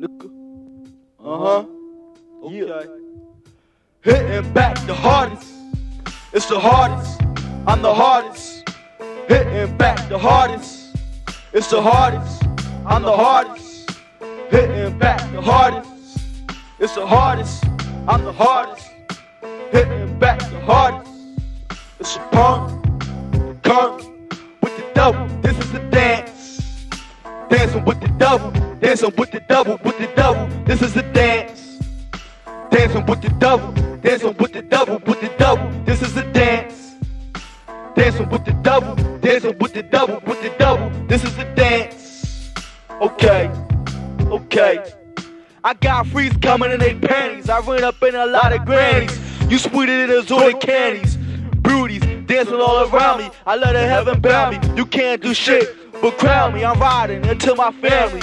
Nigga. Uh huh. Okay. Hitting back the hardest. It's the hardest. I'm the hardest. Hitting back the hardest. It's the hardest. I'm the hardest. Hitting back the hardest. It's the hardest. I'm the hardest. Hitting back the hardest. It's a punk. Come with the double. This is the dance. Dancing with the double. Dancing with the double. With the double. This is a dance. Dancing with the double. Dancing with the double. With the double. This is a dance. Dancing with the double. Dancing with the double. With the double. This is a dance. Okay. Okay. I got freaks coming in their panties. I run up in a lot of grannies. You sweeter than assorted candies. Beauties dancing all around me. I let the heaven bound me. You can't do shit but crown me. I'm riding until my family.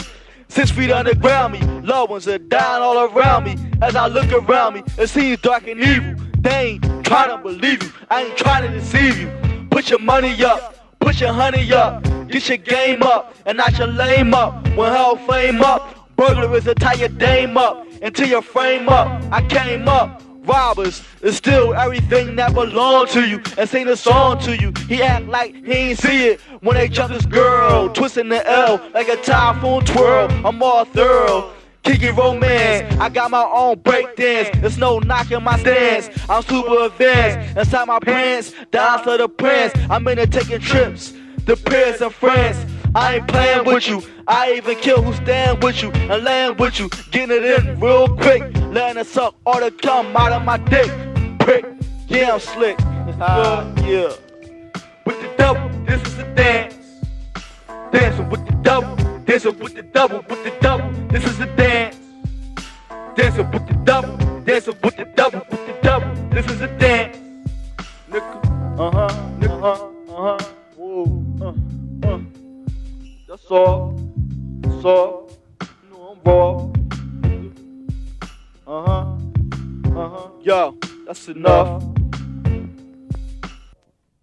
Six feet underground me. Loved ones are dying all around me. As I look around me, it seems dark and evil. They ain't trying to believe you. I ain't trying to deceive you. Put your money up. Put your honey up. Get your game up. And not your lame up. When hell flame up. Burglars will tie your dame up until your frame up. I came up. Robbers is still everything that belong to you and sing a song to you. He act like he ain't see it when they jump this girl, twisting the L like a typhoon twirl. I'm all thorough. Kicking romance, I got my own break dance. There's no knocking my stance. I'm super advanced. Inside my pants, down to the prince. I'm in there taking trips to Paris and France. I ain't playing with you. I even kill who stand with you and land with you. Getting it in real quick. It suck all the cum out of my dick. Prick. Yeah, I'm slick. Uh, yeah. With the double, this is a dance. Dancing with the double. Dancing with the double. With the double, this is a dance. Dancing with the double. Dancing with the double. With the double, this is a dance. Nigga. Uh huh. Nigga. Uh huh. Uh huh. Whoa. Uh. Uh. That's all. That's all. You know I'm raw. Uh huh. Uh. Yo, that's enough.